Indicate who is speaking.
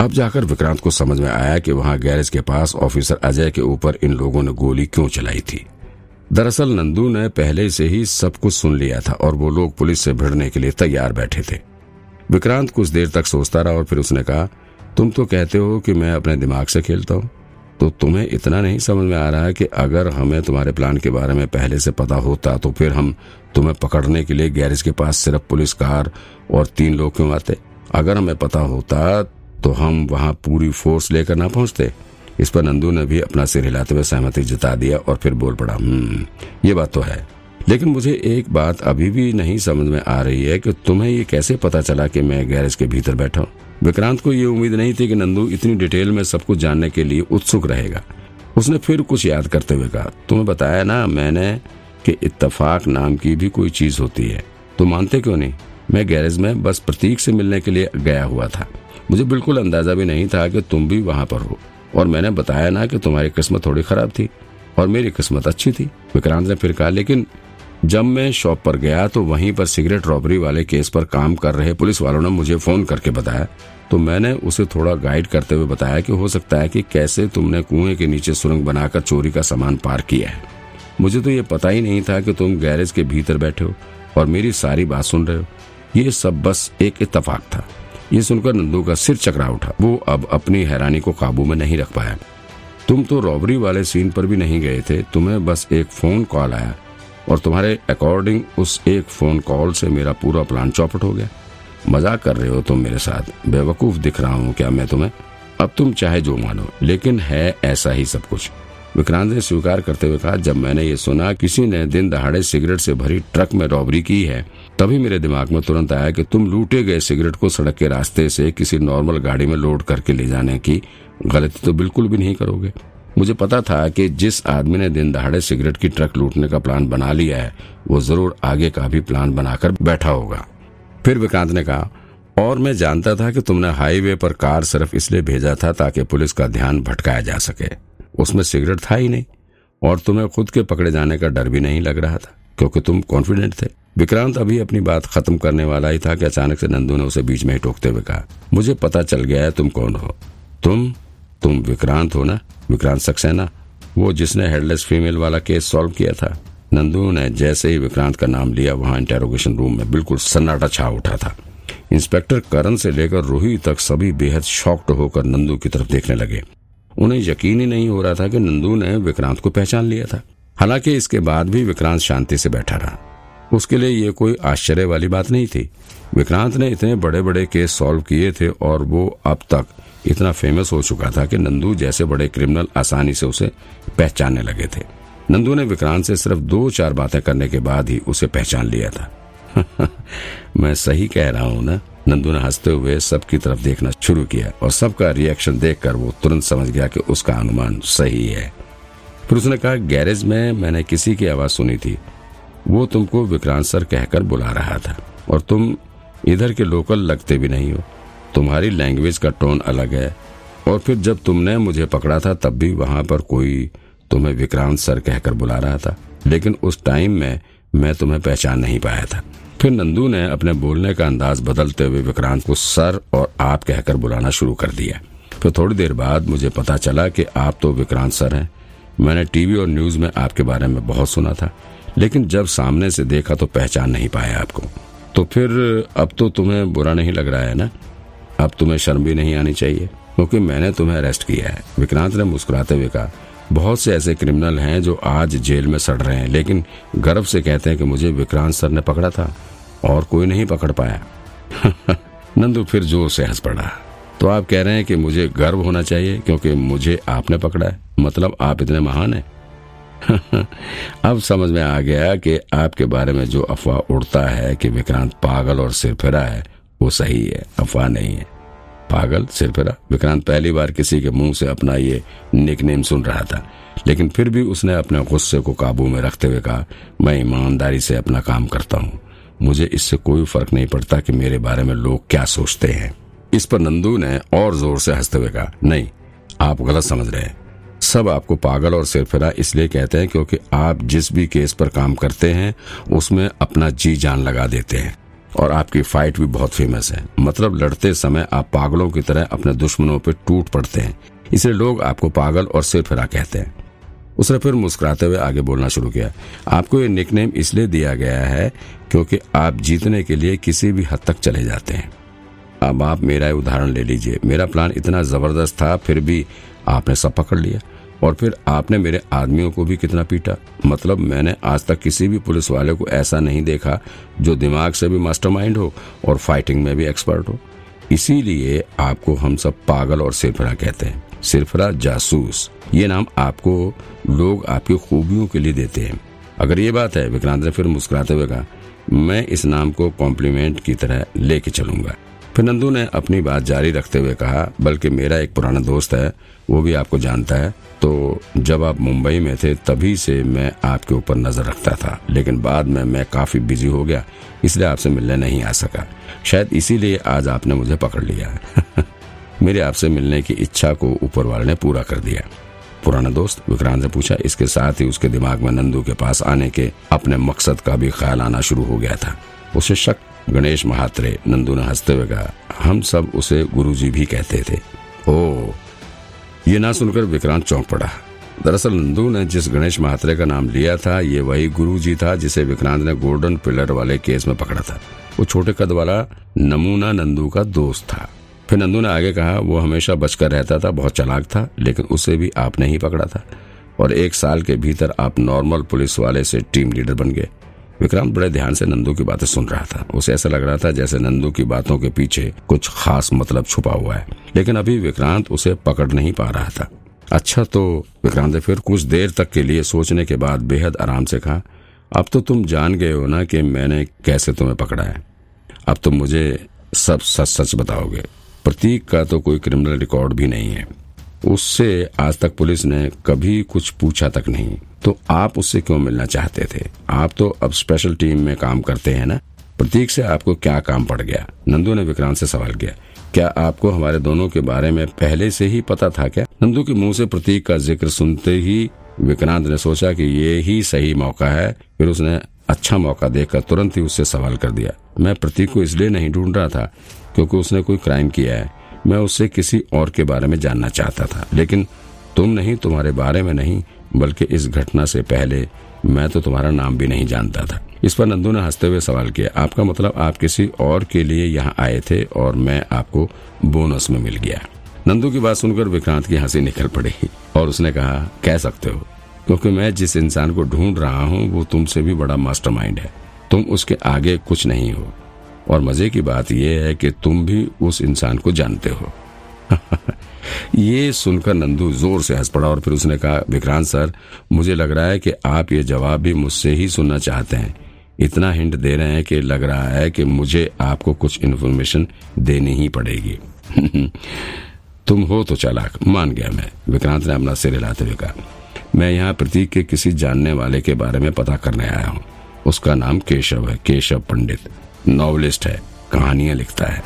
Speaker 1: अब जाकर विक्रांत को समझ में आया कि वहाँ गैरेज के पास ऑफिसर अजय के ऊपर इन लोगों ने गोली क्यों चलाई थी। दरअसल नंदू ने पहले से ही सब कुछ सुन लिया था और वो लोग पुलिस से भिड़ने के लिए तैयार बैठे थे। विक्रांत कुछ देर तक सोचता रहा और फिर उसने कहा, तुम तो कहते हो कि मैं अपने दिमाग से खेलता हूँ तो तुम्हें इतना नहीं समझ में आ रहा है कि अगर हमें तुम्हारे प्लान के बारे में पहले से पता होता तो फिर हम तुम्हें पकड़ने के लिए गैरेज के पास सिर्फ़ पुलिस कार और तीन लोग क्यों आते? अगर हमें पता होता तो हम वहाँ पूरी फोर्स लेकर ना पहुँचते। इस पर नंदू ने भी अपना सिर हिलाते हुए सहमति जता दिया और फिर बोल पड़ा हम्म ये बात तो है। लेकिन मुझे एक बात अभी भी नहीं समझ में आ रही है कि तुम्हें ये कैसे पता चला कि मैं गैरेज के भीतर बैठा हूँ? विक्रांत को ये उम्मीद नहीं थी कि नंदू इतनी डिटेल में सब कुछ जानने के लिए उत्सुक रहेगा। उसने फिर कुछ याद करते हुए कहा, तुम्हें बताया ना मैंने कि इत्तेफाक नाम की भी कोई चीज़ होती है। तुम मानते क्यों नहीं? मैं गैरेज में बस प्रतीक से मिलने के लिए गया हुआ था। मुझे बिल्कुल अंदाज़ा भी नहीं था कि तुम भी वहाँ पर हो। और मैंने बताया ना कि तुम्हारी किस्मत थोड़ी खराब थी और मेरी किस्मत अच्छी थी। विक्रांत ने फिर कहा, लेकिन जब मैं शॉप पर गया तो वहीं पर सिगरेट रॉबरी वाले केस पर काम कर रहे पुलिस वालों ने मुझे फ़ोन करके बताया। तो मैंने उसे थोड़ा गाइड करते हुए बताया कि हो सकता है कि कैसे तुमने कुएँ के नीचे सुरंग बनाकर चोरी का सामान पार किया है। मुझे तो ये पता ही नहीं था कि तुम गैरेज के भीतर बैठे हो और मेरी सारी बात सुन रहे हो। ये सब बस एक इतफाक था। ये सुनकर नंदू का सिर चकरा उठा। वो अब अपनी हैरानी को काबू में नहीं रख पाया। तुम तो रॉबरी वाले सीन पर भी नहीं गए थे, तुम्हें बस एक फ़ोन कॉल आया। और तुम्हारे अकॉर्डिंग उस एक फ़ोन कॉल से मेरा पूरा प्लान चौपट हो गया। मज़ाक कर रहे हो तुम मेरे साथ। बेवकूफ़ दिख रहा हूँ क्या मैं तुम्हें? अब तुम चाहे जो मानो, लेकिन है ऐसा ही सब कुछ। विक्रांत ने स्वीकार करते हुए कहा, जब मैंने ये सुना, किसी ने दिन दहाड़े सिगरेट से भरी ट्रक में रॉबरी की है, तभी मेरे दिमाग में तुरंत आया कि तुम लूटे गए सिगरेट को सड़क के रास्ते से किसी नॉर्मल गाड़ी में लोड करके ले जाने की गलती तो बिल्कुल भी नहीं करोगे। मुझे पता था कि जिस आदमी ने दिन दहाड़े सिगरेट की ट्रक लूटने का प्लान बना लिया है, वो ज़रूर आगे का भी प्लान बनाकर बैठा होगा। फिर विक्रांत ने कहा, और मैं जानता था कि तुमने हाईवे पर कार सिर्फ़ इसलिए भेजा था ताकि पुलिस का ध्यान भटकाया जा सके। उसमें सिगरेट था ही नहीं और तुम्हें खुद के पकड़े जाने का डर भी नहीं लग रहा था, क्योंकि तुम कॉन्फिडेंट थे। विक्रांत अभी अपनी बात खत्म करने वाला ही था कि अचानक से नंदू ने उसे बीच में ही टोकते हुए कहा, मुझे पता चल गया है तुम कौन हो। तुम तुम विक्रांत हो ना? विक्रांत सक्सेना, वो जिसने हेडलेस फीमेल वाला केस सॉल्व किया था। नंदू ने जैसे ही विक्रांत का नाम लिया, वहाँ इंटेरोगेशन रूम में बिल्कुल सन्नाटा छा उठा था। इंस्पेक्टर करण से लेकर रोही तक सभी बेहद शॉक्ड होकर नंदू की तरफ़ देखने लगे। उन्हें यकीन ही नहीं हो रहा था कि नंदू ने विक्रांत को पहचान लिया था। हालाँकि इसके बाद भी विक्रांत शांति से बैठा रहा। उसके लिए ये कोई आश्चर्य वाली बात नहीं थी। विक्रांत ने इतने बड़े बड़े केस सॉल्व किए थे और वो अब तक इतना फ़ेमस हो चुका था कि नंदू जैसे बड़े क्रिमिनल आसानी से उसे पहचानने लगे थे। नंदू ने विक्रांत से सिर्फ़ दो चार बातें करने के बाद ही उसे पहचान लिया था। मैं सही कह रहा हूँ ना? नंदू ने हँसते हुए सबकी तरफ़ देखना शुरू किया और सबका रिएक्शन देखकर वो तुरंत समझ गया कि उसका अनुमान सही है। फिर उसने कहा, गैरेज में मैंने किसी की आवाज़ सुनी थी। वो तुमको विक्रांत सर कहकर बुला रहा था। और तुम इधर के लोकल लगते भी नहीं हो। तुम्हारी लैंग्वेज का टोन अलग है। और फिर जब तुमने मुझे पकड़ा था, तब भी वहाँ पर कोई तुम्हें विक्रांत सर कहकर बुला रहा था। लेकिन उस टाइम में मैं तुम्हें पहचान नहीं पाया था। फिर नंदू ने अपने बोलने का अंदाज बदलते हुए विक्रांत को सर और आप कहकर बुलाना शुरू कर दिया। फिर थोड़ी देर बाद मुझे पता चला कि आप तो विक्रांत सर हैं। मैंने टीवी और न्यूज़ में आपके बारे में बहुत सुना था, लेकिन जब सामने से देखा तो पहचान नहीं पाया आपको। तो फिर अब तो तुम्हें बुरा नहीं लग रहा है ना? अब तुम्हें शर्म भी नहीं आनी चाहिए, क्योंकि मैंने तुम्हें अरेस्ट किया है। विक्रांत ने मुस्कुराते हुए कहा बहुत से ऐसे क्रिमिनल हैं जो आज जेल में सड़ रहे हैं, लेकिन गर्व से कहते हैं कि मुझे विक्रांत सर ने पकड़ा था और कोई नहीं पकड़ पाया। नंदू फिर ज़ोर से हंस पड़ा। तो आप कह रहे हैं कि मुझे गर्व होना चाहिए क्योंकि मुझे आपने पकड़ा है मतलब आप इतने महान हैं। अब समझ में आ गया कि आपके बारे में जो अफवाह उड़ता है कि विक्रांत पागल और सिरफिरा है, वो सही है, अफवाह नहीं है। पागल सिरफिरा विक्रांत पहली बार किसी के मुँह से अपना ये निकनेम सुन रहा था। लेकिन फिर भी उसने अपने गुस्से को काबू में रखते हुए कहा, मैं ईमानदारी से अपना काम करता हूँ। मुझे इससे कोई फ़र्क नहीं पड़ता कि मेरे बारे में लोग क्या सोचते हैं। इस पर नंदू ने और ज़ोर से हँसते हुए कहा, नहीं, आप गलत समझ रहे हैं। सब आपको पागल और सिरफिरा इसलिए कहते हैं क्योंकि आप जिस भी केस पर काम करते हैं, उसमें अपना जी जान लगा देते हैं। और आपकी फाइट भी बहुत फ़ेमस है। मतलब लड़ते समय आप पागलों की तरह अपने दुश्मनों पर टूट पड़ते हैं। इसलिए लोग आपको पागल और सिर फिरा कहते हैं। उसने फिर मुस्कुराते हुए आगे बोलना शुरू किया। आपको ये निकनेम इसलिए दिया गया है क्योंकि आप जीतने के लिए किसी भी हद तक चले जाते हैं। अब आप मेरा उदाहरण ले लीजिए। मेरा प्लान इतना ज़बरदस्त था, फिर भी आपने सब पकड़ लिया। और फिर आपने मेरे आदमियों को भी कितना पीटा? मतलब मैंने आज तक किसी भी पुलिस वाले को ऐसा नहीं देखा जो दिमाग से भी मास्टरमाइंड हो और फाइटिंग में भी एक्सपर्ट हो। इसीलिए आपको हम सब पागल और सिरफरा कहते हैं। सिरफरा जासूस। ये नाम आपको लोग आपकी खूबियों के लिए देते हैं। अगर ये बात है, विक्रांत ने फिर मुस्कुराते हुए कहा, मैं इस नाम को कॉम्प्लीमेंट की तरह लेके चलूँगा। फिर नंदू ने अपनी बात जारी रखते हुए कहा, बल्कि मेरा एक पुराना दोस्त है, वो भी आपको जानता है। तो जब आप मुंबई में थे, तभी से मैं आपके ऊपर नज़र रखता था। लेकिन बाद में मैं काफ़ी बिज़ी हो गया, इसलिए आपसे मिलने नहीं आ सका। शायद इसीलिए आज आपने मुझे पकड़ लिया। मेरे आपसे मिलने की इच्छा को ऊपर वाले ने पूरा कर दिया। पुराना दोस्त, विक्रांत ने पूछा, इसके साथ ही उसके दिमाग में नंदू के पास आने के अपने मकसद का भी ख्याल आना शुरू हो गया था। शक, गणेश महात्रे नंदू ने हँसते हुए कहा हम सब उसे गुरुजी भी कहते थे। ओ ये ना सुनकर विक्रांत चौंक पड़ा। दरअसल नंदू ने जिस गणेश महात्रे का नाम लिया था, ये वही गुरु जी था जिसे विक्रांत ने गोल्डन पिलर वाले केस में पकड़ा था। वो छोटे कद वाला नमूना नंदू का दोस्त था। फिर नंदू ने आगे कहा, वो हमेशा बचकर रहता था, बहुत चलाक था, लेकिन उसे भी आपने ही पकड़ा था। और एक साल के भीतर आप नॉर्मल पुलिस वाले से टीम लीडर बन गए। विक्रांत बड़े ध्यान से नंदू की बातें सुन रहा था। उसे ऐसा लग रहा था जैसे नंदू की बातों के पीछे कुछ खास मतलब छुपा हुआ है। लेकिन अभी विक्रांत उसे पकड़ नहीं पा रहा था। अच्छा तो विक्रांत ने फिर कुछ देर तक के लिए सोचने के बाद बेहद आराम से कहा, अब तो तुम जान गए हो ना कि मैंने कैसे तुम्हें पकड़ा है। अब तुम मुझे सब सच सच बताओगे। प्रतीक का तो कोई क्रिमिनल रिकॉर्ड भी नहीं है। उससे आज तक पुलिस ने कभी कुछ पूछा तक नहीं। तो आप उससे क्यों मिलना चाहते थे? आप तो अब स्पेशल टीम में काम करते हैं ना? प्रतीक से आपको क्या काम पड़ गया? नंदू ने विक्रांत से सवाल किया, क्या आपको हमारे दोनों के बारे में पहले से ही पता था क्या? नंदू के मुँह से प्रतीक का ज़िक्र सुनते ही विक्रांत ने सोचा कि ये ही सही मौका है। फिर उसने अच्छा मौका देखकर तुरंत ही उससे सवाल कर दिया, मैं प्रतीक को इसलिए नहीं ढूंढ रहा था क्योंकि उसने कोई क्राइम किया है। मैं उससे किसी और के बारे में जानना चाहता था। लेकिन तुम नहीं, तुम्हारे बारे में नहीं, बल्कि इस घटना से पहले मैं तो तुम्हारा नाम भी नहीं जानता था। इस पर नंदू ने हँसते हुए सवाल किया, आपका मतलब आप किसी और के लिए यहाँ आए थे और मैं आपको बोनस में मिल गया? नंदू की बात सुनकर विक्रांत की हँसी निकल पड़ी और उसने कहा, कह सकते हो, क्योंकि मैं जिस इंसान को ढूंढ रहा हूँ, वो तुमसे भी बड़ा मास्टरमाइंड है। तुम उसके आगे कुछ नहीं हो। और मज़े की बात यह है कि तुम भी उस इंसान को जानते हो। ये सुनकर नंदू ज़ोर से हंस पड़ा और फिर उसने कहा, विक्रांत सर, मुझे लग रहा है कि आप ये जवाब भी मुझसे ही सुनना चाहते हैं। इतना हिंट दे रहे हैं कि लग रहा है कि मुझे आपको कुछ इन्फॉर्मेशन देनी ही पड़ेगी। तुम हो तो चालाक, मान गया मैं। विक्रांत ने अपना सिर हिलाते हुए कहा, मैं यहाँ प्रतीक के किसी जानने वाले के बारे में पता करने आया हूँ। उसका नाम केशव है, केशव पंडित। नॉवलिस्ट है कहानियाँ लिखता है।